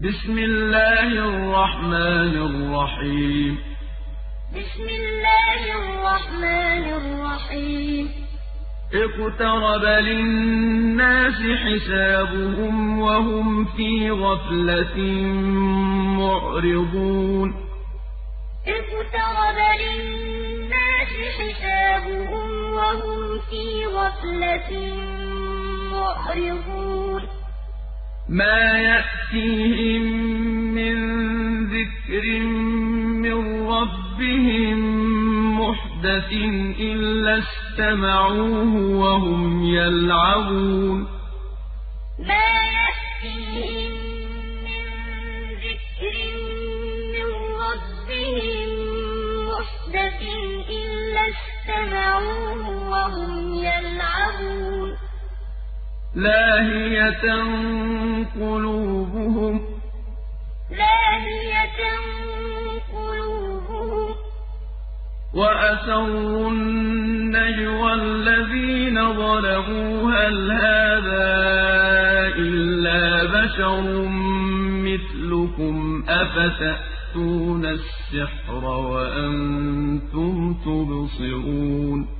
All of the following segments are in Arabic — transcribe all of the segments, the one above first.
بسم الله الرحمن الرحيم. بسم الله الرحمن الرحيم. اقترب للناس حسابهم وهم في غفلة معرضون. اقترب للناس حسابهم وهم في غفلة معرضون. ما يأتيهم من ذكر من ربهم محدث إلا استمعوه وهم يلعبون ما يأتيهم من ذكر من ربهم محدث إلا استمعوه وهم يلعبون لاهية قلوبهم. لاهية قلوبهم. وأسروا النجوى الذين ظلموا. هل هذا إلا بشر مثلكم؟ أفتأتون السحر وأنتم تبصرون؟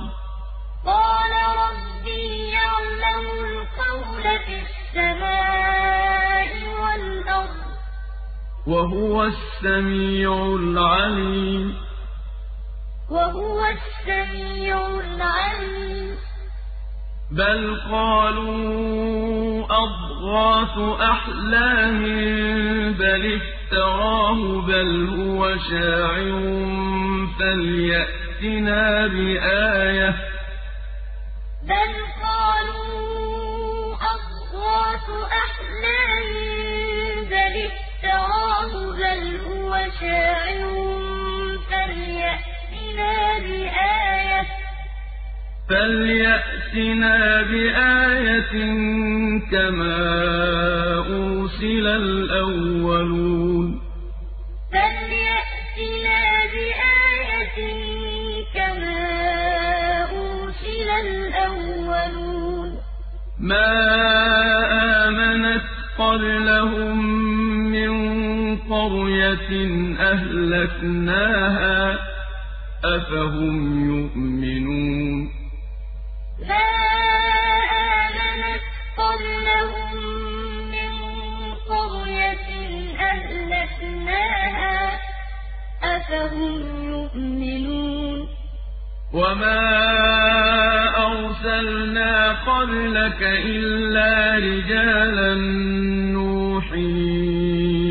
وهو السميع العليم. وهو السميع العليم. بل قالوا أضغاث أحلام بل افتراه بل هو شاعر فليأتنا بآية. بل فليأتنا بآية. فليأتنا بآية كما أرسل الأولون. فليأتنا بآية كما أرسل الأولون. ما آمنت قبلهم قرية أهلكناها أفهم يؤمنون؟ ما آمنت قبلهم من قرية أهلكناها أفهم يؤمنون؟ وما أرسلنا قبلك إلا رجالا نوحي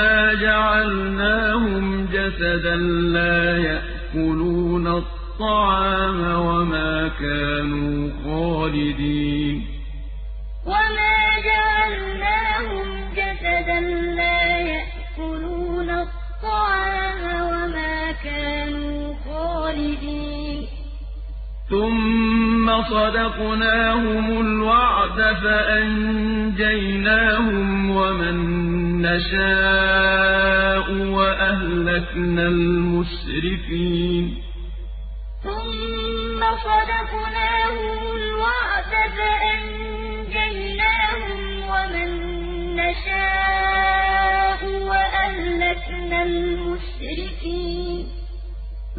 وما جعلناهم جسدا لا يأكلون الطعام وما كانوا خالدين وما جعلناهم جسدا لا يأكلون الطعام وما كانوا خالدين ثم صدقناهم الوعد فأنجيناهم ومن نشاء وأهلكنا المسرفين ثم صدقناهم الوعد فأنجيناهم ومن نشاء وأهلكنا المسرفين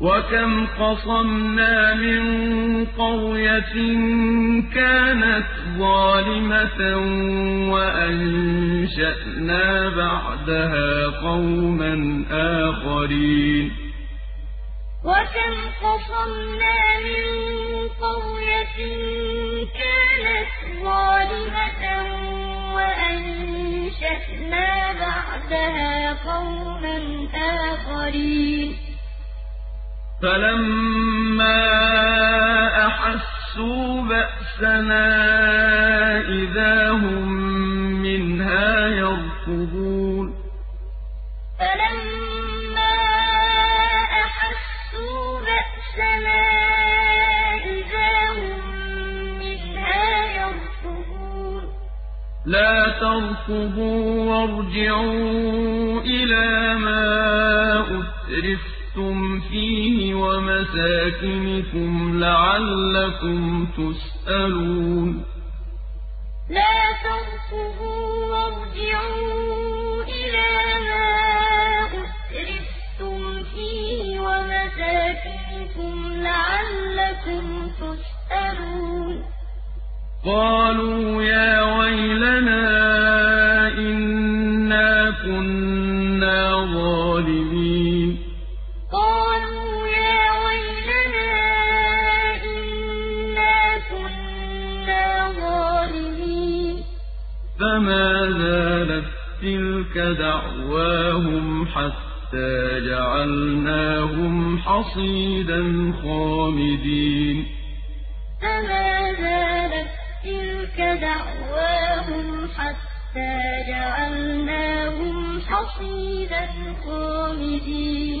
وَكَمْ قَصَمْنَا مِن قَرْيَةٍ كَانَتْ ظَالِمَةً وَأَنشَأْنَا بَعْدَهَا قَوْمًا آخَرِينَ وَكَمْ قَصَمْنَا مِن قَرْيَةٍ كَانَتْ ظَالِمَةً وَأَنشَأْنَا بَعْدَهَا قَوْمًا آخَرِينَ فَلَمَّا أَحَسُّوا بَأْسَنَا إِذَا هُم مِّنْهَا يَرْكُضُونَ فَلَمَّا أَحَسُّوا بَأْسَنَا إِذَا هُم مِّنْهَا يَرْكُضُونَ لَا تَرْكُضُوا وَارْجِعُوا إِلَىٰ مَا أُتْرِفْتُمْ لَبِثْتُمْ فِيهِ وَمَسَاكِنِكُمْ لَعَلَّكُمْ تُسْأَلُونَ لَا تَرْكُضُوا وَارْجِعُوا إِلَىٰ مَا أُتْرِفْتُمْ فِيهِ وَمَسَاكِنِكُمْ لَعَلَّكُمْ تُسْأَلُونَ قَالُوا يَا وَيْلَنَا إِنَّا كُنَّا ظَالِمِينَ فَمَا زَالَت تِّلْكَ دَعْوَاهُمْ حَتَّىٰ جَعَلْنَاهُمْ حَصِيدًا خَامِدِينَ فَمَا زَالَت تِّلْكَ دَعْوَاهُمْ حَتَّىٰ جَعَلْنَاهُمْ حَصِيدًا خَامِدِينَ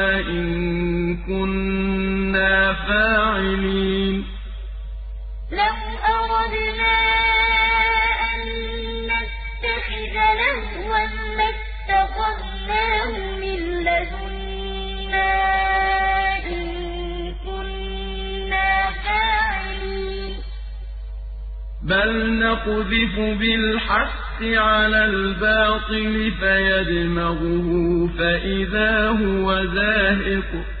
فَاعِلِينَ. لَوْ أَرَدْنَا أَن نَّتَّخِذَ لَهْوًا لَّاتَّخَذْنَاهُ مِن لَّدُنَّا إِن كُنَّا فَاعِلِينَ. بَلْ نَقْذِفُ بِالْحَقِّ عَلَى الْبَاطِلِ فَيَدْمَغُهُ فَإِذَا هُوَ زَاهِقٌ ۚ.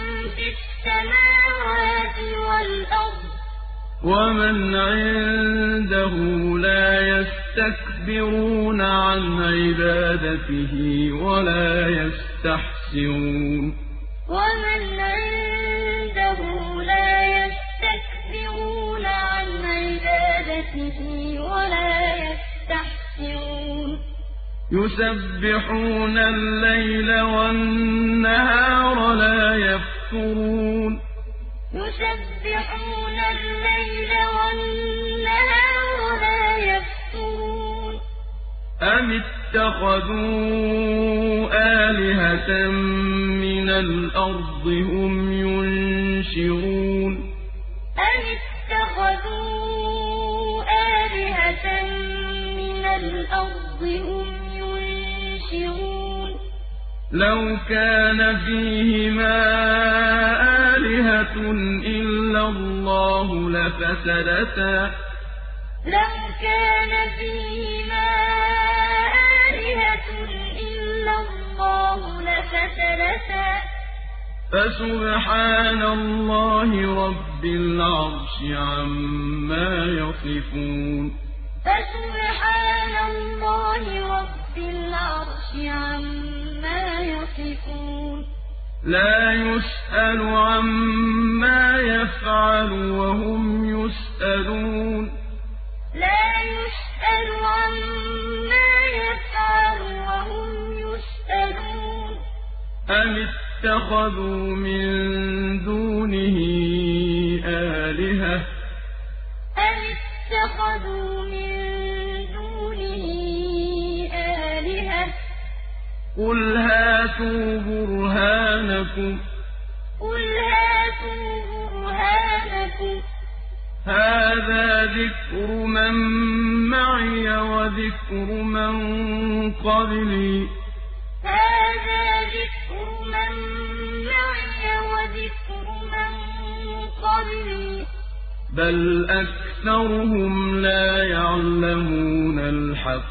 فِي السَّمَاوَاتِ وَالْأَرْضِ ۖ. وَمَنْ عِندَهُ لَا يَسْتَكْبِرُونَ عَنْ عِبَادَتِهِ وَلَا يَسْتَحْسِرُونَ. وَمَنْ عِندَهُ لَا يَسْتَكْبِرُونَ عَنْ عِبَادَتِهِ وَلَا يَسْتَحْسِرُونَ. يُسَبِّحُونَ اللَّيْلَ وَالنَّهَارَ لَا يَفْتُرُونَ يُسَبِّحُونَ اللَّيْلَ وَالنَّهَارَ لَا يَفْتُرُونَ. أَمِ اتَّخَذُوا آلِهَةً مِّنَ الْأَرْضِ هُمْ يُنشِرُونَ؟ أَمِ اتَّخَذُوا آلِهَةً مِّنَ الْأَرْضِ هُمْ يُنشِرُونَ؟ لَوْ كَانَ فِيهِمَا آلِهَةٌ إِلَّا اللَّهُ لَفَسَدَتَا ۚ لَوْ كَانَ فِيهِمَا آلِهَةٌ إِلَّا اللَّهُ لَفَسَدَتَا ۚ فَسُبْحَانَ اللَّهِ رَبِّ الْعَرْشِ عَمَّا يَصِفُونَ عَمَّا يَصِفُونَ. لَا يُسْأَلُ عَمَّا يَفْعَلُ وَهُمْ يُسْأَلُونَ. لَا يُسْأَلُ عَمَّا يَفْعَلُ وَهُمْ يُسْأَلُونَ. أَمِ اتَّخَذُوا مِن دُونِهِ آلِهَةً؟ أَمِ اتَّخَذُوا مِن قُلْ هَاتُوا بُرْهَانَكُمْ ۖ هَٰذَا ذِكْرُ مَن مَّعِيَ وَذِكْرُ مَن قَبْلِي ۗ بَلْ أَكْثَرُهُمْ لَا يَعْلَمُونَ الْحَقَّ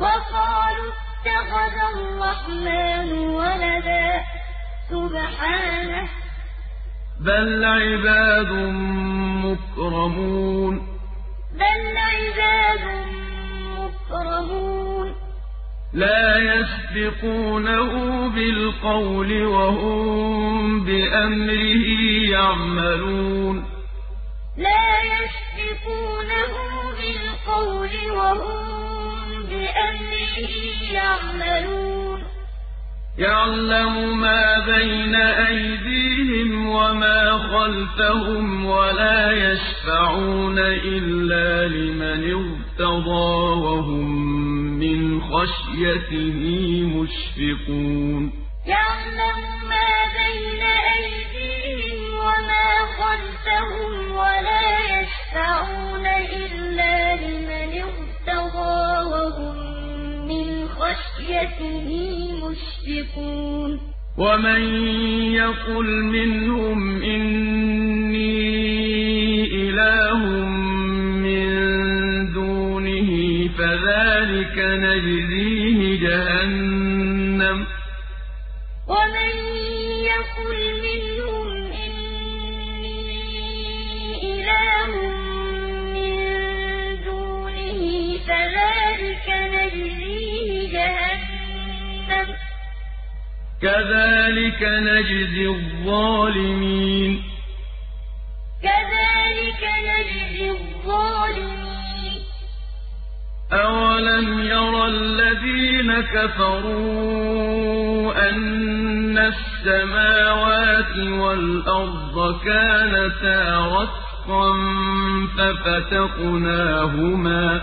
وَقَالُوا اتَّخَذَ الرَّحْمَٰنُ وَلَدًا ۗ سُبْحَانَهُ ۖ. بَلْ عِبَادٌ مُّكْرَمُونَ. لَا يَسْبِقُونَهُ بِالْقَوْلِ وَهُم بِأَمْرِهِ يَعْمَلُونَ. لَا يَسْبِقُونَهُ بِالْقَوْلِ وَهُم بِأَمْرِهِ يَعْمَلُونَ. يَعْلَمُ مَا بَيْنَ أَيْدِيهِمْ وَمَا خَلْفَهُمْ وَلَا يَشْفَعُونَ إِلَّا لِمَنِ ارْتَضَىٰ وَهُم مِّنْ خَشْيَتِهِ مُشْفِقُونَ. يَعْلَمُ مَا بَيْنَ أَيْدِيهِمْ وَمَا خَلْفَهُمْ وَلَا يَشْفَعُونَ إِلَّا لِمَنِ ارْتَضَىٰ وَهُم مِّنْ خَشْيَتِهِ مُشْفِقُونَ وَمَن يَقُلْ مِنْهُمْ إِنِّي إِلَٰهٌ مِّن دُونِهِ فَذَٰلِكَ نَجْزِيهِ جَهَنَّمَ ۚ كَذَٰلِكَ نَجْزِي الظَّالِمِينَ. أَوَلَمْ يَرَ الَّذِينَ كَفَرُوا أَنَّ السَّمَاوَاتِ وَالْأَرْضَ كَانَتَا رَتْقًا فَفَتَقْنَاهُمَا ۖ.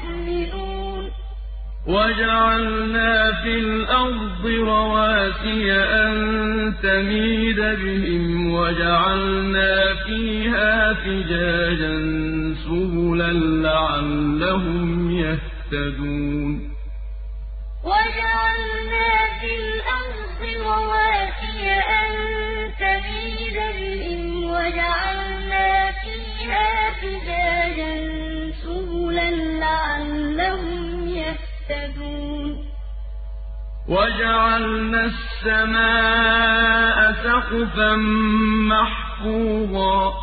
وَجَعَلْنَا فِي الْأَرْضِ رَوَاسِيَ أَن تَمِيدَ بِهِمْ وَجَعَلْنَا فِيهَا فِجَاجًا سُبُلًا لَّعَلَّهُمْ يَهْتَدُونَ وَجَعَلْنَا فِي الْأَرْضِ رَوَاسِيَ أَن تَمِيدَ بِهِمْ وَجَعَلْنَا فِيهَا فِجَاجًا سُبُلًا لَّعَلَّهُمْ يَهْتَدُونَ. وَجَعَلْنَا السَّمَاءَ سَقْفًا مَّحْفُوظًا ۖ.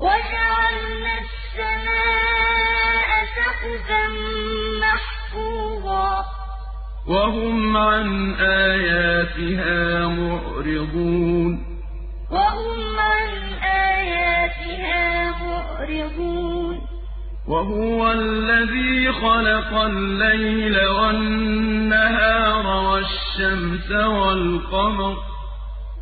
وَجَعَلْنَا السَّمَاءَ سَقْفًا مَّحْفُوظًا ۖ. وَهُمْ عَنْ آيَاتِهَا مُعْرِضُونَ. وَهُمْ عَنْ آيَاتِهَا مُعْرِضُونَ. وَهُوَ الَّذِي خَلَقَ اللَّيْلَ وَالنَّهَارَ وَالشَّمْسَ وَالْقَمَرَ ۖ.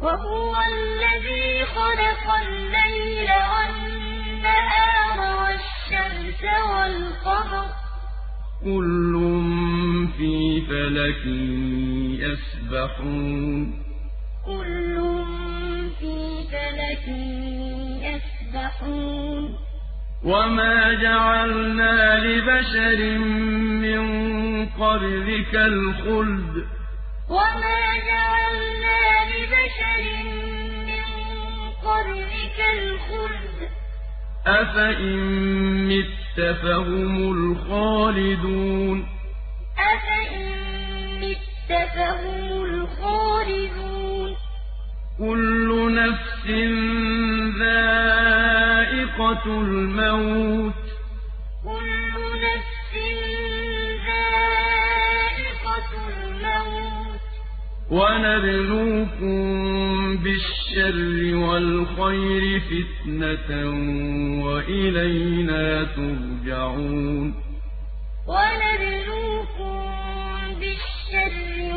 وَهُوَ الَّذِي خَلَقَ اللَّيْلَ وَالنَّهَارَ وَالشَّمْسَ وَالْقَمَرَ ۖ. كُلٌّ فِي فَلَكٍ يَسْبَحُونَ. كُلٌّ فِي فَلَكٍ يَسْبَحُونَ. وَمَا جَعَلْنَا لِبَشَرٍ مِّن قَبْلِكَ الْخُلْدَ ۖ وَمَا جَعَلْنَا لِبَشَرٍ مِّن قَبْلِكَ الْخُلْدَ ۖ أَفَإِن مِّتَّ فَهُمُ الْخَالِدُونَ كُلُّ نَفْسٍ ذَائِقَةُ الْمَوْتِ ۗ. وَنَبْلُوكُم بِالشَّرِّ وَالْخَيْرِ فِتْنَةً ۖ وَإِلَيْنَا تُرْجَعُونَ.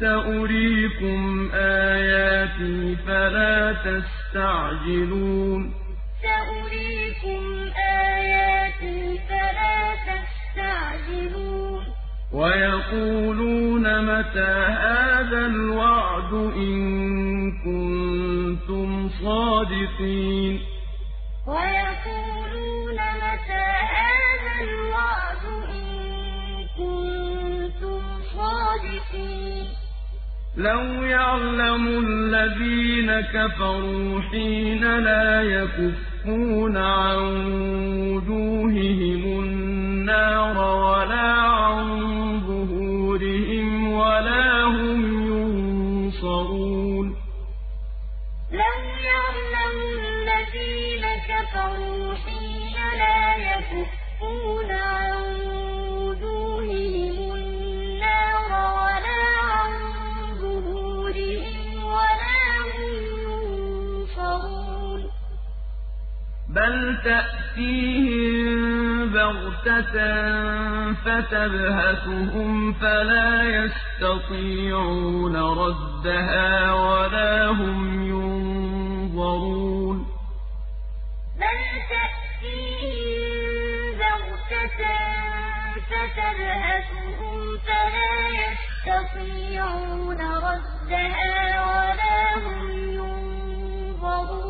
سَأُرِيكُمْ آيَاتِي فَلَا تَسْتَعْجِلُونِ. سَأُرِيكُمْ آيَاتِي فَلَا تَسْتَعْجِلُونِ. وَيَقُولُونَ مَتَىٰ هَٰذَا الْوَعْدُ إِن كُنتُمْ صَادِقِينَ؟ وَيَقُولُونَ مَتَىٰ هَٰذَا الْوَعْدُ إِن كُنتُمْ صَادِقِينَ؟ لَوْ يَعْلَمُ الَّذِينَ كَفَرُوا حِينَ لَا يَكُفُّونَ عَن وُجُوهِهِمُ النَّارَ وَلَا عَن ظُهُورِهِمْ وَلَا هُمْ يُنصَرُونَ لَوْ يَعْلَمُ الَّذِينَ كَفَرُوا حِينَ لَا يَكُفُّونَ عَن بَلْ تَأْتِيهِم بَغْتَةً فَتَبْهَتُهُمْ فَلَا يَسْتَطِيعُونَ رَدَّهَا وَلَا هُمْ يُنظَرُونَ بَلْ تَأْتِيهِم بَغْتَةً فَتَبْهَتُهُمْ فَلَا يَسْتَطِيعُونَ رَدَّهَا وَلَا هُمْ يُنظَرُونَ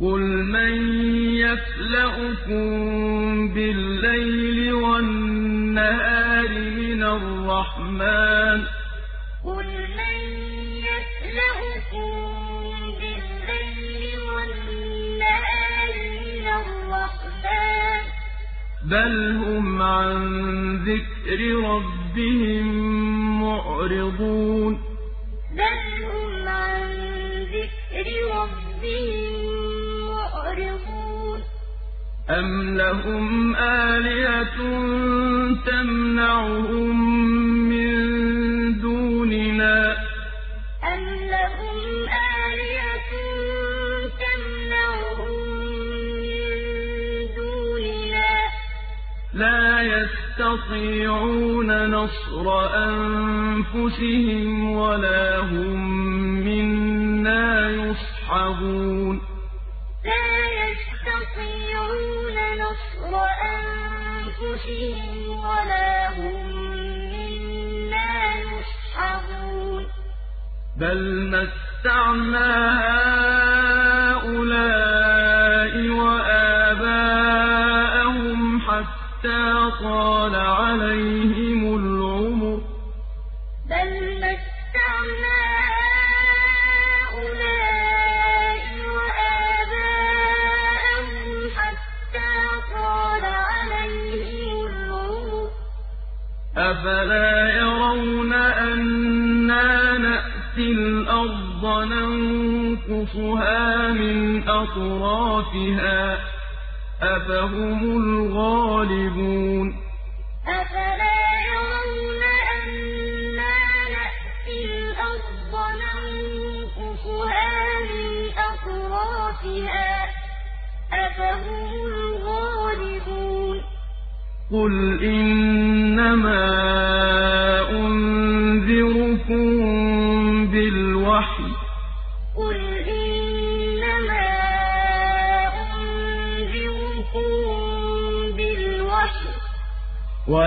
قُلْ مَن يَكْلَؤُكُم بِاللَّيْلِ وَالنَّهَارِ مِنَ الرَّحْمَٰنِ ۗ قُلْ مَن يَكْلَؤُكُم بِاللَّيْلِ وَالنَّهَارِ مِنَ الرَّحْمَٰنِ ۗ. بَلْ هُمْ عَن ذِكْرِ رَبِّهِم مُّعْرِضُونَ. بَلْ هُمْ مُّعْرِضُونَ أَمْ لَهُمْ آلِهَةٌ تَمْنَعُهُم مِّن دُونِنَا ۚ. أَمْ لَهُمْ آلِهَةٌ تَمْنَعُهُم مِّن دُونِنَا ۚ. لَا يَسْتَطِيعُونَ نَصْرَ أَنفُسِهِمْ وَلَا هُم مِّنَّا يُصْحَبُونَ. لَا يَسْتَطِيعُونَ نَصْرَ أَنفُسِهِمْ وَلَا هُم مِّنَّا يُصْحَبُونَ. بَلْ مَتَّعْنَا هَٰؤُلَاءِ وَآبَاءَهُمْ حَتَّىٰ طَالَ عَلَيْهِمُ الْأَرْضَ نَنقُصُهَا مِنْ أَطْرَافِهَا ۚ أَفَهُمُ الْغَالِبُونَ أَفَلَا يَرَوْنَ أَنَّا نَأْتِي الْأَرْضَ نَنقُصُهَا مِنْ أَطْرَافِهَا ۚ أَفَهُمُ الْغَالِبُونَ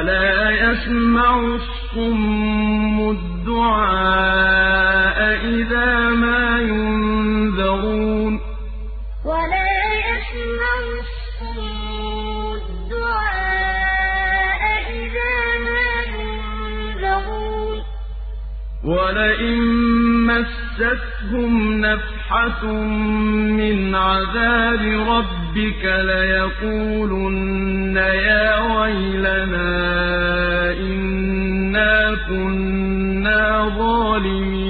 وَلَا يَسْمَعُ الصُّمُّ الدُّعَاءَ إِذَا مَا يُنذَرُونَ. وَلَا يَسْمَعُ الصُّمُّ الدُّعَاءَ إِذَا مَا يُنذَرُونَ. وَلَئِن مَّسَّتْهُمْ نَفْحَةٌ مِّنْ عَذَابِ رَبِّكَ لَيَقُولُنَّ يَا وَيْلَنَا إِنَّا كُنَّا ظَالِمِينَ.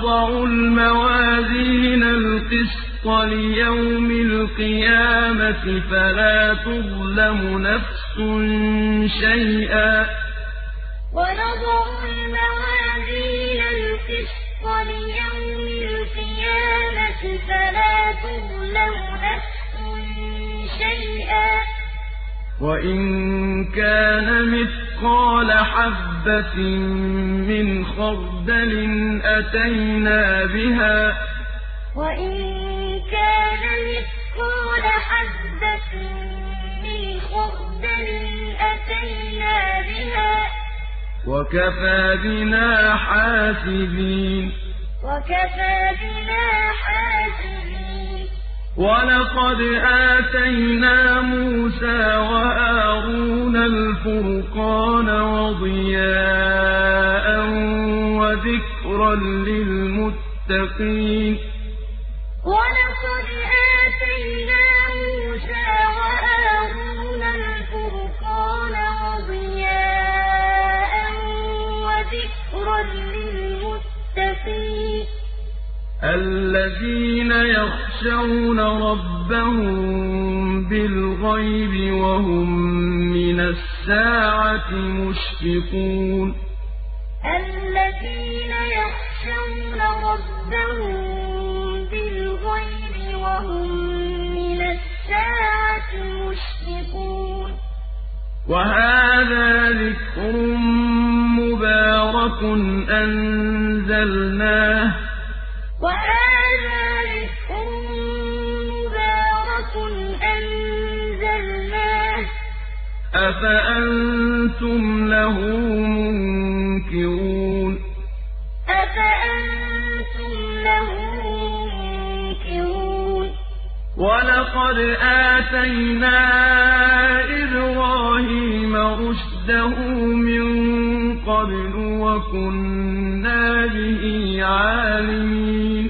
وَنَضَعُ الْمَوَازِينَ الْقِسْطَ لِيَوْمِ الْقِيَامَةِ فَلَا تُظْلَمُ نَفْسٌ شَيْئًا ۖ وَنَضَعُ الْمَوَازِينَ الْقِسْطَ لِيَوْمِ الْقِيَامَةِ فَلَا تُظْلَمُ نَفْسٌ شَيْئًا ۖ وَإِن كَانَ مِثْقَالَ حَبَّةٍ مِّنْ خَرْدَلٍ أَتَيْنَا بِهَا ۗ وَإِن كَانَ مِثْقَالَ حَبَّةٍ مِّنْ خَرْدَلٍ أَتَيْنَا بِهَا ۗ وَكَفَىٰ بِنَا حَاسِبِينَ وَكَفَىٰ بِنَا حَاسِبِينَ وَلَقَدْ آتَيْنَا مُوسَىٰ وَهَارُونَ الْفُرْقَانَ وَضِيَاءً وَذِكْرًا لِّلْمُتَّقِينَ وَلَقَدْ آتَيْنَا مُوسَىٰ وَهَارُونَ الْفُرْقَانَ وَضِيَاءً وَذِكْرًا لِّلْمُتَّقِينَ الَّذِينَ يَخْشَوْنَ رَبَّهُم بِالْغَيْبِ وَهُم مِّنَ السَّاعَةِ مُشْفِقُونَ. الَّذِينَ يَخْشَوْنَ رَبَّهُم بِالْغَيْبِ وَهُم مِّنَ السَّاعَةِ مُشْفِقُونَ. وَهَٰذَا ذِكْرٌ مُّبَارَكٌ أَنزَلْنَاهُ. أفأنتم له منكرون؟ ولقد آتينا إبراهيم رشده من قبل وكنا به عالمين.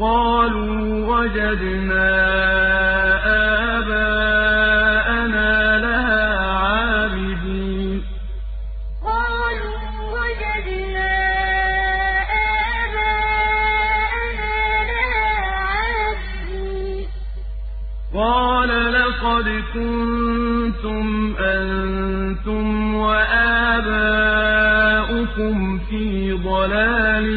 قالوا وجدنا آباءنا لها عابدين. قالوا وجدنا آباءنا لها عابدين. قال لقد كنتم أنتم وآباؤكم في ضلال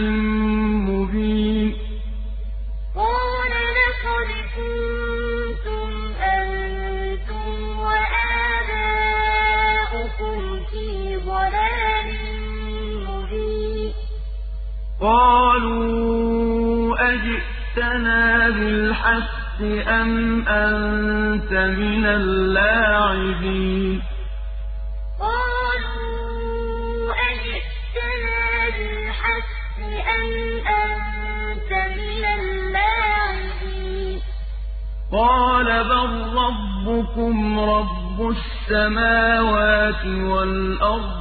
أجئتنا بالحق أم أنت من اللاعبين؟ قالوا أجئتنا بالحق أم أنت من اللاعبين؟ قال بل ربكم رب السماوات والأرض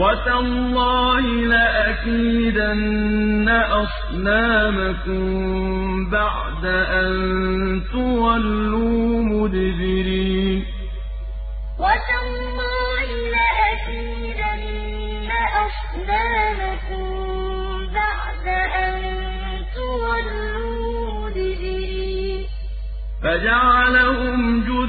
وتالله لأكيدن أصنامكم بعد أن تولوا مدبرين وتالله لأكيدن أصنامكم بعد أن تولوا مدبرين فجعلهم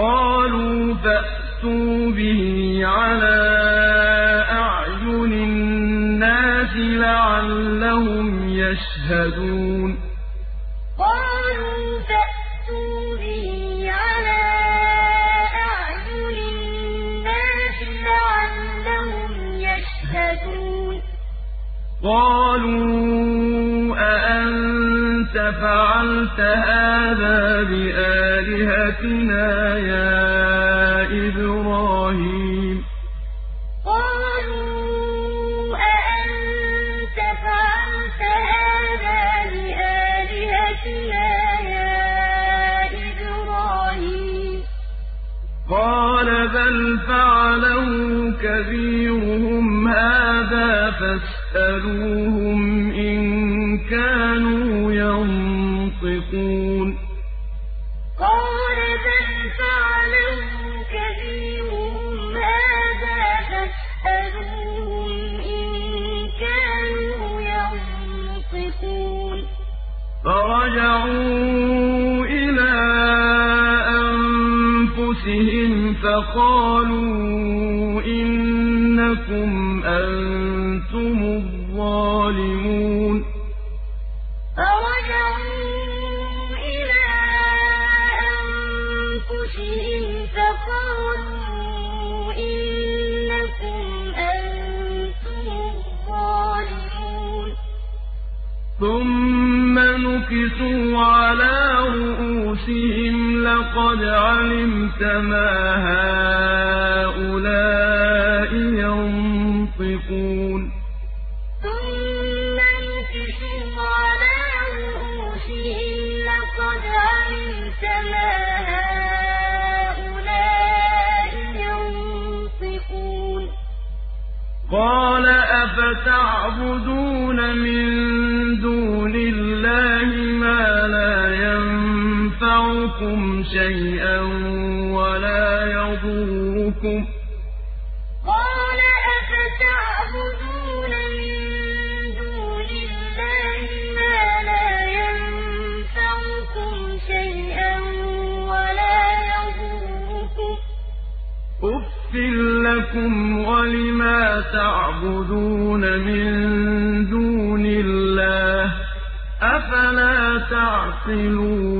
قالوا فأتوا به على أعين الناس لعلهم يشهدون. قالوا فأتوا به على أعين الناس لعلهم يشهدون. قالوا أَأَنتَ فَعَلْتَ هَٰذَا بِآلِهَتِنَا يَا إِبْرَاهِيمُ. قَالُوا أَأَنتَ فَعَلْتَ هَٰذَا بِآلِهَتِنَا يَا إِبْرَاهِيمُ؟ قَالَ بَلْ فَعَلَهُ كَبِيرُهُمْ هَٰذَا فَاسْأَلُوهُمْ يَنطِقُونَ. قَالَ بَلْ فَعَلَهُ كَبِيرُهُمْ هَٰذَا فَاسْأَلُوهُمْ إِن كَانُوا يَنطِقُونَ؟ فَرَجَعُوا إِلَىٰ أَنفُسِهِمْ فَقَالُوا نُكِسُوا عَلَىٰ رُءُوسِهِمْ لَقَدْ عَلِمْتَ مَا هَٰؤُلَاءِ يَنطِقُونَ ثُمَّ نُكِسُوا عَلَىٰ رُءُوسِهِمْ لَقَدْ عَلِمْتَ مَا هَٰؤُلَاءِ يَنطِقُونَ قَالَ أَفَتَعْبُدُونَ مِن يَنفَعُكُمْ شَيْئًا وَلَا يَضُرُّكُمْ ۖ قَالَ أَفَتَعْبُدُونَ مِن دُونِ اللَّهِ مَا لَا يَنفَعُكُمْ شَيْئًا وَلَا يَضُرُّكُمْ ۖ أُفٍّ لَّكُمْ وَلِمَا تَعْبُدُونَ مِن دُونِ اللَّهِ ۖ أَفَلَا تَعْقِلُونَ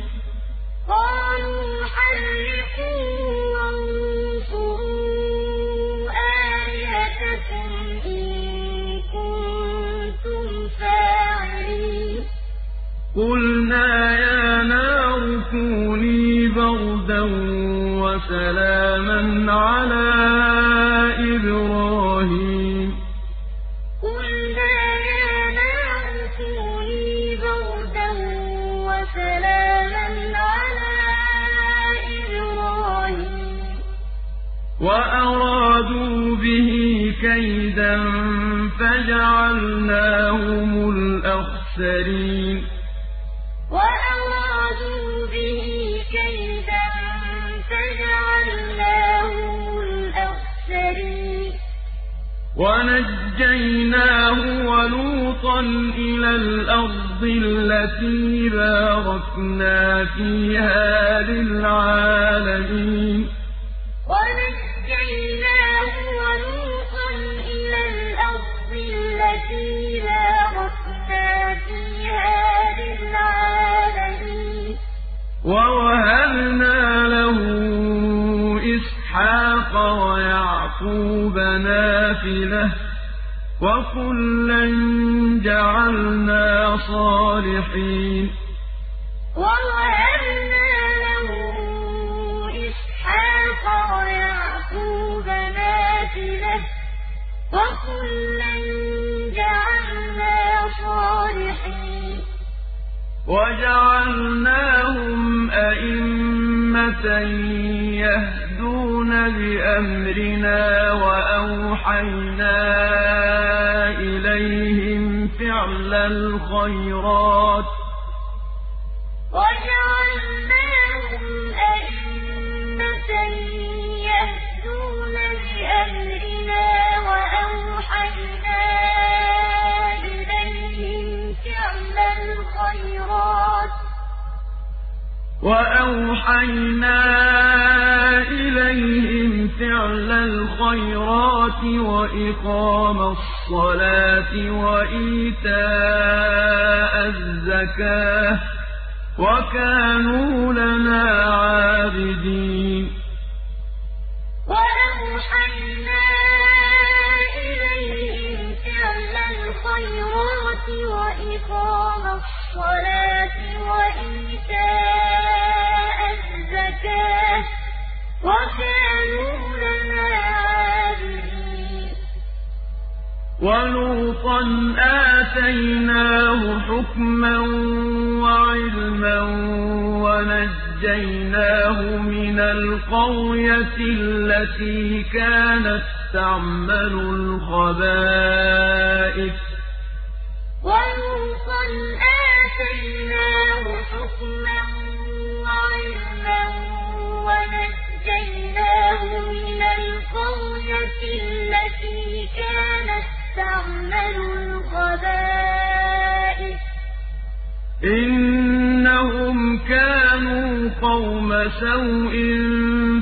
وَسَلَامًا عَلَىٰ إِبْرَاهِيمَ قُلْنَا يَا نَارُ كُونِي بَرْدًا وَسَلَامًا عَلَىٰ إِبْرَاهِيمَ وَأَرَادُوا بِهِ كَيْدًا فَجَعَلْنَاهُمُ الْأَخْسَرِينَ وَنَجَّيْنَاهُ وَلُوطًا إِلَى الْأَرْضِ الَّتِي بَارَكْنَا فِيهَا لِلْعَالَمِينَ. وَنَجَّيْنَاهُ وَلُوطًا إِلَى الْأَرْضِ الَّتِي بَارَكْنَا فِيهَا لِلْعَالَمِينَ. وَوَهَبْنَا لَهُ إِسْحَاقَ وَيَعْقُوبَ نَافِلَةً ۖ وَكُلًّا جَعَلْنَا صَالِحِينَ. وَوَهَبْنَا لَهُ إِسْحَاقَ وَيَعْقُوبَ نَافِلَةً ۖ وَكُلًّا جَعَلْنَا صَالِحِينَ. وَجَعَلْنَاهُمْ أَئِمَّةً يَهْدُونَ بِأَمْرِنَا وَأَوْحَيْنَا إِلَيْهِمْ فِعْلَ الْخَيْرَاتِ. وَجَعَلْنَاهُمْ أَئِمَّةً يَهْدُونَ بِأَمْرِنَا وَأَوْحَيْنَا إِلَيْهِمْ فِعْلَ الْخَيْرَاتِ. وَأَوْحَيْنَا إِلَيْهِمْ فِعْلَ الْخَيْرَاتِ وَإِقَامَ الصَّلَاةِ وَإِيتَاءَ الزَّكَاةِ ۖ وَكَانُوا لَنَا عَابِدِينَ. وَأَوْحَيْنَا إِلَيْهِمْ فِعْلَ الْخَيْرَاتِ وَإِقَامَ وكانوا ولوطا آتيناه حكما وعلما ونجيناه من القرية التي كانت تعمل الخبائث. ولوطا آتيناه حكما وعلما ونجيناه الْقَرْيَةِ الَّتِي كَانَت تَّعْمَلُ الْخَبَائِثَ ۗ إِنَّهُمْ كَانُوا قَوْمَ سَوْءٍ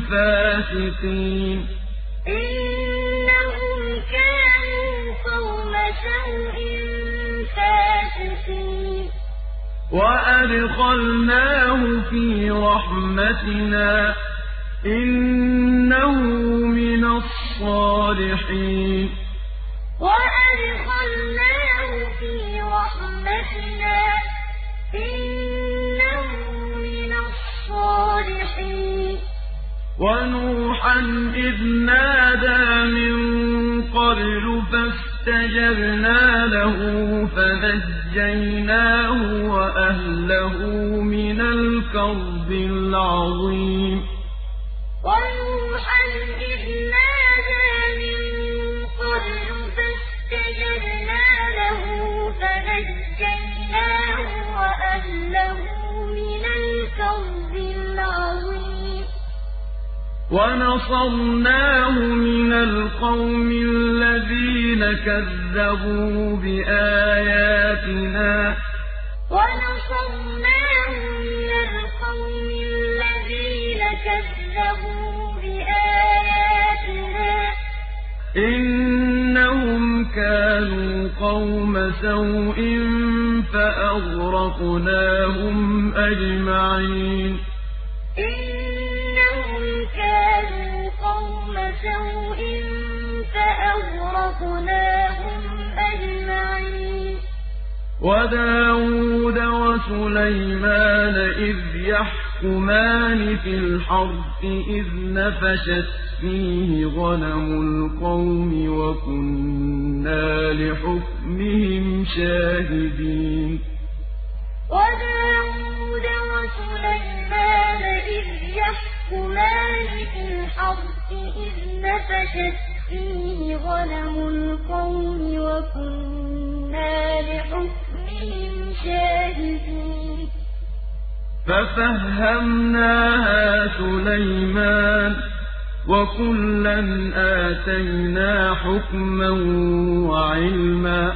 فَاسِقِينَ. وَأَدْخَلْنَاهُ فِي رَحْمَتِنَا ۖ. إِنَّهُ مِنَ الصَّالِحِينَ وَأَدْخَلْنَاهُ فِي رَحْمَتِنَا ۖ إِنَّهُ مِنَ الصَّالِحِينَ وَنُوحًا إِذْ نَادَىٰ مِن قَبْلُ فَاسْتَجَبْنَا لَهُ فَنَجَّيْنَاهُ وَأَهْلَهُ مِنَ الْكَرْبِ الْعَظِيمِ وَنَصَرْنَاهُ مِنَ الْقَوْمِ الَّذِينَ كَذَّبُوا بِآيَاتِنَا ۚ وَنَصَرْنَاهُ مِنَ الْقَوْمِ الَّذِينَ كَذَّبُوا بِآيَاتِنَا ۚ إِنَّهُمْ كَانُوا قَوْمَ سَوْءٍ فَأَغْرَقْنَاهُمْ أَجْمَعِينَ فَأَغْرَقْنَاهُمْ أَجْمَعِينَ وَدَاوُودَ وَسُلَيْمَانَ إِذْ يَحْكُمَانِ فِي الْحَرْثِ إِذْ نَفَشَتْ فِيهِ غَنَمُ الْقَوْمِ وَكُنَّا لِحُكْمِهِمْ شَاهِدِينَ وَدَاوُودَ وَسُلَيْمَانَ إِذْ يَحْكُمَانِ فِي الْحَرْثِ إِذْ نَفَشَتْ فِيهِ غَنَمُ الْقَوْمِ وَكُنَّا لِحُكْمِهِمْ شَاهِدِينَ. فَفَهَّمْنَاهَا سُلَيْمَانَ ۚ وَكُلًّا آتَيْنَا حُكْمًا وَعِلْمًا ۚ.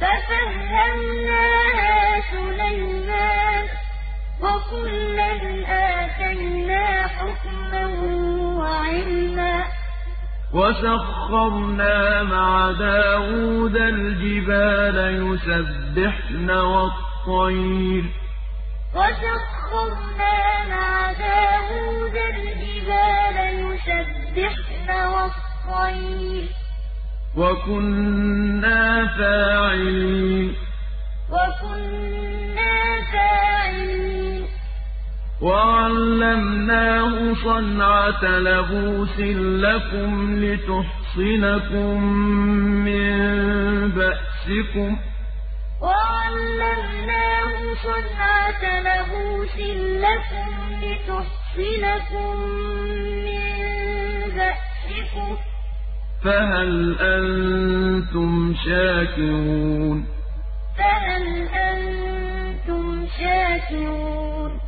فَفَهَّمْنَاهَا سُلَيْمَانَ ۚ وَكُلًّا آتَيْنَا وَسَخَّرْنَا مَعَ دَاوُودَ الْجِبَالَ يُسَبِّحْنَ وَالطَّيْرَ ۚ. وَسَخَّرْنَا مَعَ دَاوُودَ الْجِبَالَ يُسَبِّحْنَ وَالطَّيْرَ ۚ. وَكُنَّا فَاعِلِينَ. وَكُنَّا فَاعِلِينَ. وَعَلَّمْنَاهُ صَنْعَةَ لَبُوسٍ لَّكُمْ لِتُحْصِنَكُم مِّن بَأْسِكُمْ ۖ. وَعَلَّمْنَاهُ صَنْعَةَ لَبُوسٍ لَّكُمْ لِتُحْصِنَكُم مِّن بَأْسِكُمْ ۖ. فَهَلْ أَنتُمْ شَاكِرُونَ؟ فَهَلْ أَنتُمْ شَاكِرُونَ؟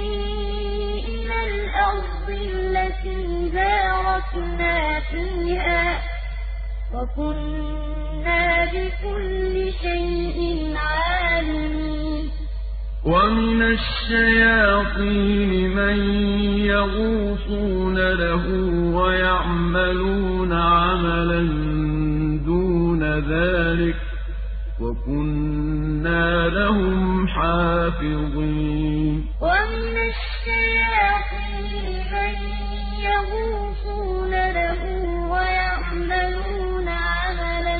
الْأَرْضِ الَّتِي بَارَكْنَا فِيهَا ۚ وَكُنَّا بِكُلِّ شَيْءٍ عَالِمِينَ. وَمِنَ الشَّيَاطِينِ مَن يَغُوصُونَ لَهُ وَيَعْمَلُونَ عَمَلًا دُونَ ذَٰلِكَ ۖ وَكُنَّا لَهُمْ حَافِظِينَ. وَمِنَ الشَّيَاطِينِ مَن يَغُوصُونَ لَهُ وَيَعْمَلُونَ عَمَلًا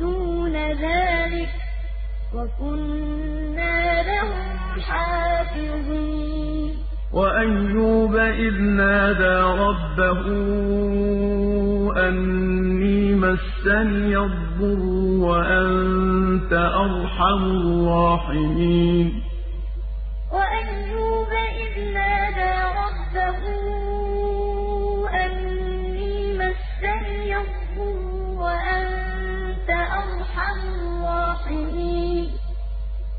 دُونَ ذَٰلِكَ ۖ وَكُنَّا لَهُمْ حَافِظِينَ. وَأَيُّوبَ إِذْ نَادَىٰ رَبَّهُ أَنِّي مَسَّنِيَ الضُّرُّ وَأَنتَ أَرْحَمُ الرَّاحِمِينَ. أَرْحَمُ الرَّاحِمِينَ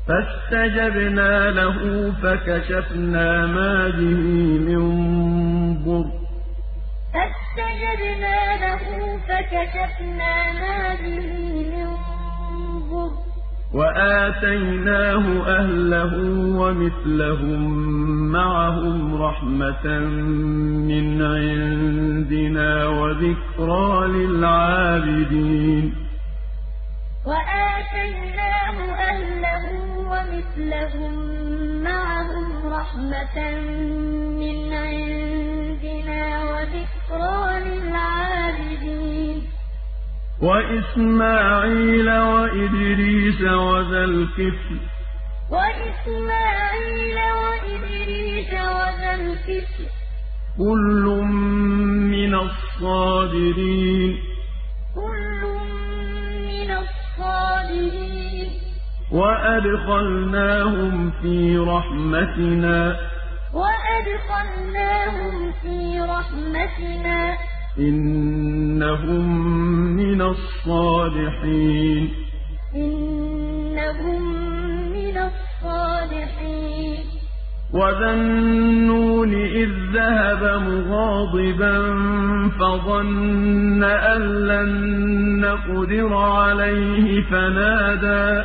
فَاسْتَجَبْنَا لَهُ فَكَشَفْنَا مَا بِهِ مِن ضُرٍّ. وَآتَيْنَاهُ أَهْلَهُ وَمِثْلَهُم مَّعَهُمْ رَحْمَةً مِّنْ عِندِنَا وَذِكْرَىٰ لِلْعَابِدِينَ. وَآتَيْنَاهُ أَهْلَهُ وَمِثْلَهُم مَّعَهُمْ رَحْمَةً مِّنْ عِندِنَا وَذِكْرَىٰ لِلْعَابِدِينَ. وَإِسْمَاعِيلَ وَإِدْرِيسَ وَذَا الْكِفْلِ ۖ. كُلٌّ مِّنَ الصَّابِرِينَ. وَأَدْخَلْنَاهُمْ فِي رَحْمَتِنَا ۖ. إِنَّهُم مِّنَ الصَّالِحِينَ. وَذَا النُّونِ إِذ ذَّهَبَ مُغَاضِبًا فَظَنَّ أَن لَّن نَّقْدِرَ عَلَيْهِ فَنَادَىٰ.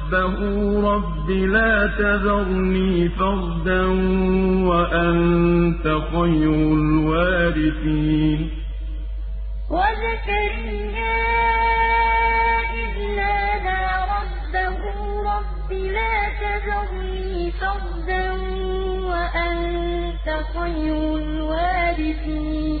رَبِّ لَا تَذَرْنِي فَرْدًا وَأَنتَ خَيْرُ الْوَارِثِينَ. وَزَكَرِيَّا إِذْ نَادَىٰ رَبَّهُ رَبِّ لَا تَذَرْنِي فَرْدًا وَأَنتَ خَيْرُ الْوَارِثِينَ.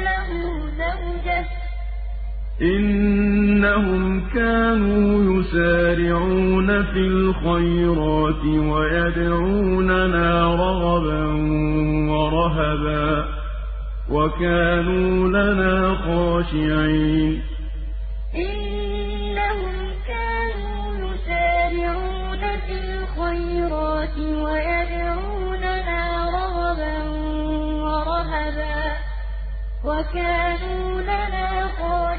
إِنَّهُمْ كَانُوا يُسَارِعُونَ فِي الْخَيْرَاتِ وَيَدْعُونَنَا رَغَبًا وَرَهَبًا ۖ وَكَانُوا لَنَا خَاشِعِينَ. إِنَّهُمْ كَانُوا يُسَارِعُونَ فِي الْخَيْرَاتِ وَيَدْعُونَنَا رَغَبًا وَرَهَبًا ۖ وَكَانُوا لَنَا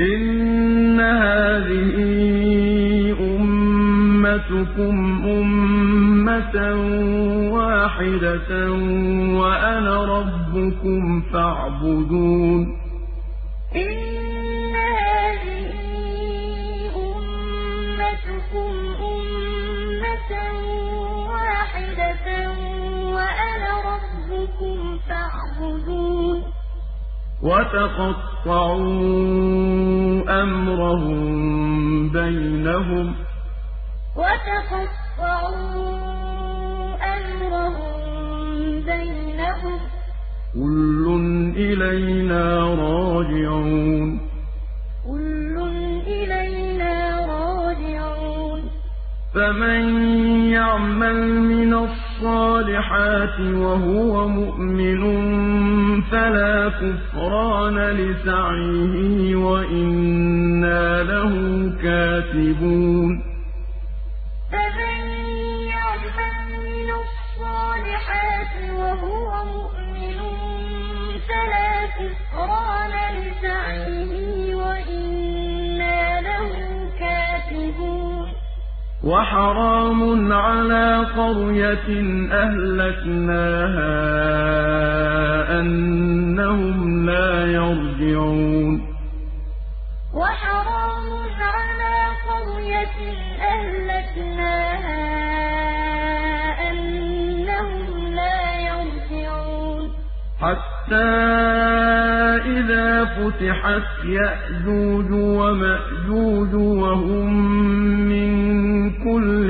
إِنَّ هَٰذِهِ أُمَّتُكُمْ أُمَّةً وَاحِدَةً وَأَنَا رَبُّكُمْ فَاعْبُدُونِ إِنَّ هَٰذِهِ أُمَّتُكُمْ أُمَّةً وَاحِدَةً وَأَنَا رَبُّكُمْ فَاعْبُدُونِ وَتَقَطَّعُوا أَمْرَهُم بَيْنَهُمْ ۖ كُلٌّ إِلَيْنَا رَاجِعُونَ كُلٌّ إِلَيْنَا رَاجِعُونَ فَمَن يَعْمَلْ مِنَ الصَّالِحَاتِ وَهُوَ مُؤْمِنٌ فَلَا كُفْرَانَ لِسَعْيِهِ وَإِنَّا لَهُ كَاتِبُونَ وَحَرَامٌ عَلَىٰ قَرْيَةٍ أَهْلَكْنَاهَا أَنَّهُمْ لَا يَرْجِعُونَ. وَحَرَامٌ عَلَىٰ قَرْيَةٍ أَهْلَكْنَاهَا أَنَّهُمْ لَا يَرْجِعُونَ. حَتَّىٰ إِذَا فُتِحَتْ يَأْجُوجُ وَمَأْجُوجُ وَهُم مِّن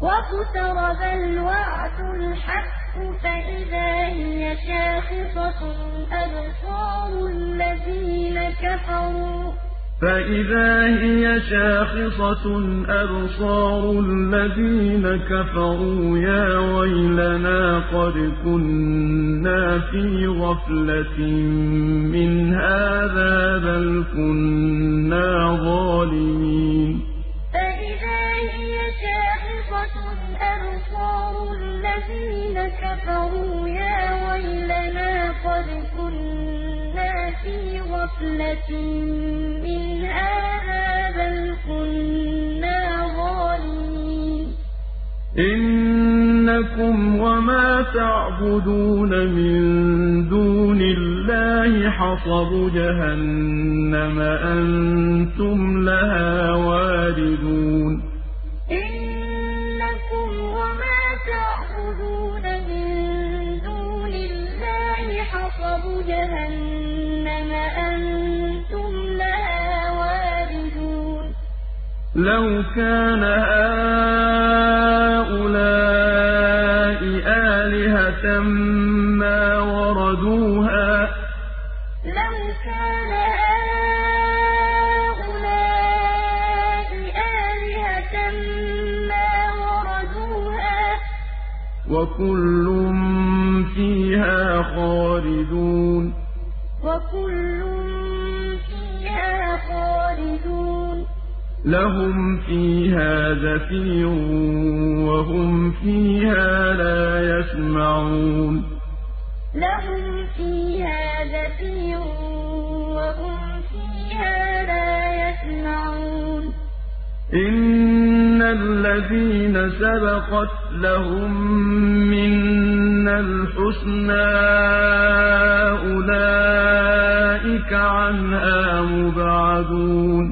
وَاقْتَرَبَ الْوَعْدُ الْحَقُّ فَإِذَا هِيَ شَاخِصَةٌ أَبْصَارُ الَّذِينَ كَفَرُوا فَإِذَا هِيَ شَاخِصَةٌ أَبْصَارُ الَّذِينَ كَفَرُوا يَا وَيْلَنَا قَدْ كُنَّا فِي غَفْلَةٍ مِّنْ هَٰذَا بَلْ كُنَّا ظَالِمِينَ فَإِذَا هِيَ شَاخِصَةٌ أَبْصَارُ الَّذِينَ كَفَرُوا يَا وَيْلَنَا قَدْ كُنَّا فِي غَفْلَةٍ مِّنْ هَٰذَا بَلْ كُنَّا ظَالِمِينَ. إِنَّكُمْ وَمَا تَعْبُدُونَ مِن دُونِ اللَّهِ حَصَبُ جَهَنَّمَ أَنتُمْ لَهَا وَارِدُونَ. جَهَنَّمَ أَنتُمْ لَهَا وَارِدُونَ. لَوْ كَانَ هَٰؤُلَاءِ آلِهَةً مَّا وَرَدُوهَا ۖ وَكُلٌّ وَكُلٌّ فِيهَا خَالِدُونَ. لَهُمْ فِيهَا زَفِيرٌ وَهُمْ فِيهَا لَا يَسْمَعُونَ. لَهُمْ فِيهَا زَفِيرٌ وَهُمْ فِيهَا لَا يَسْمَعُونَ. الَّذِينَ سَبَقَتْ لَهُم مِّنَّا الْحُسْنَىٰ أُولَٰئِكَ عَنْهَا مُبْعَدُونَ.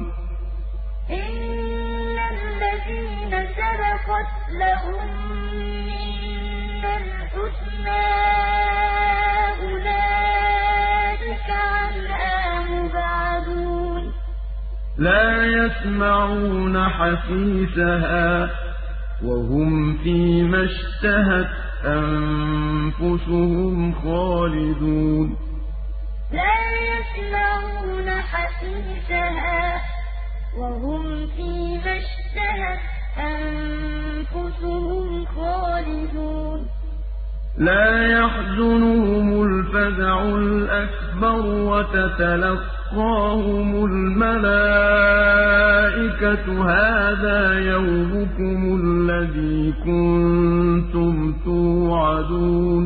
لَا يَسْمَعُونَ حَسِيسَهَا ۖ وَهُمْ فِي مَا اشْتَهَتْ أَنفُسُهُمْ خَالِدُونَ. لَا يَسْمَعُونَ حَسِيسَهَا ۖ وَهُمْ فِي مَا اشْتَهَتْ أَنفُسُهُمْ خَالِدُونَ. لَا يَحْزُنُهُمُ الْفَزَعُ الْأَكْبَرُ وَتَتَلَقَّاهُمُ الْمَلَائِكَةُ هَٰذَا يَوْمُكُمُ الَّذِي كُنتُمْ تُوعَدُونَ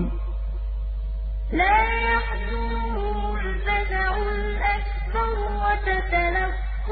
لَا يَحْزُنُهُمُ الْفَزَعُ الْأَكْبَرُ وَتَتَلَقَّاهُمُ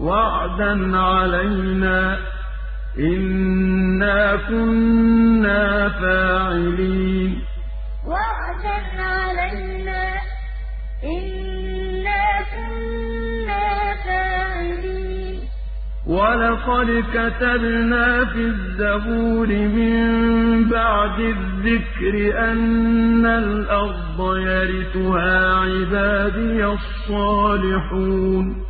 وَعْدًا عَلَيْنَا ۚ إِنَّا كُنَّا فَاعِلِينَ. وَعْدًا عَلَيْنَا ۚ إِنَّا كُنَّا فَاعِلِينَ. وَلَقَدْ كَتَبْنَا فِي الزَّبُورِ مِن بَعْدِ الذِّكْرِ أَنَّ الْأَرْضَ يَرِثُهَا عِبَادِيَ الصَّالِحُونَ.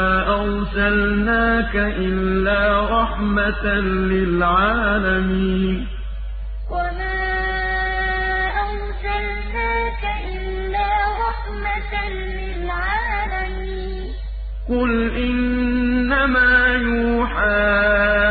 أَرْسَلْنَاكَ إِلَّا رَحْمَةً لِّلْعَالَمِينَ وَمَا أَرْسَلْنَاكَ إِلَّا رَحْمَةً لِّلْعَالَمِينَ قُلْ إِنَّمَا يُوحَىٰ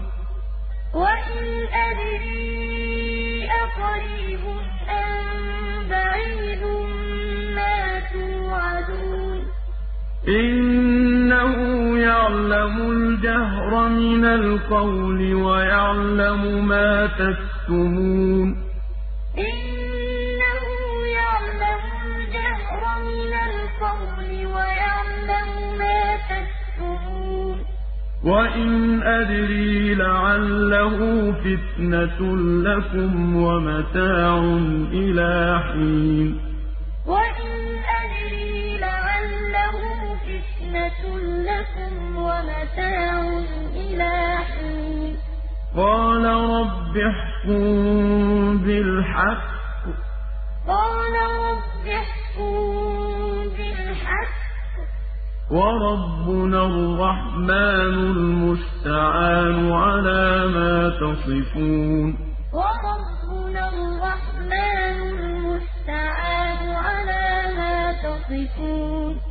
يَعْلَمُ الْجَهْرَ مِنَ الْقَوْلِ وَيَعْلَمُ مَا تَكْتُمُونَ. إِنَّهُ يَعْلَمُ الْجَهْرَ مِنَ الْقَوْلِ وَيَعْلَمُ مَا تَكْتُمُونَ. وَإِنْ أَدْرِي لَعَلَّهُ فِتْنَةٌ لَّكُمْ وَمَتَاعٌ إِلَىٰ حِينٍ. وَمَتَاعٌ إِلَىٰ حِينٍ قَالَ رَبِّ احْكُم بِالْحَقِّ ۗ. وَرَبُّنَا الرَّحْمَٰنُ الْمُسْتَعَانُ عَلَىٰ مَا تَصِفُونَ. وَرَبُّنَا الرَّحْمَٰنُ الْمُسْتَعَانُ عَلَىٰ مَا تَصِفُونَ.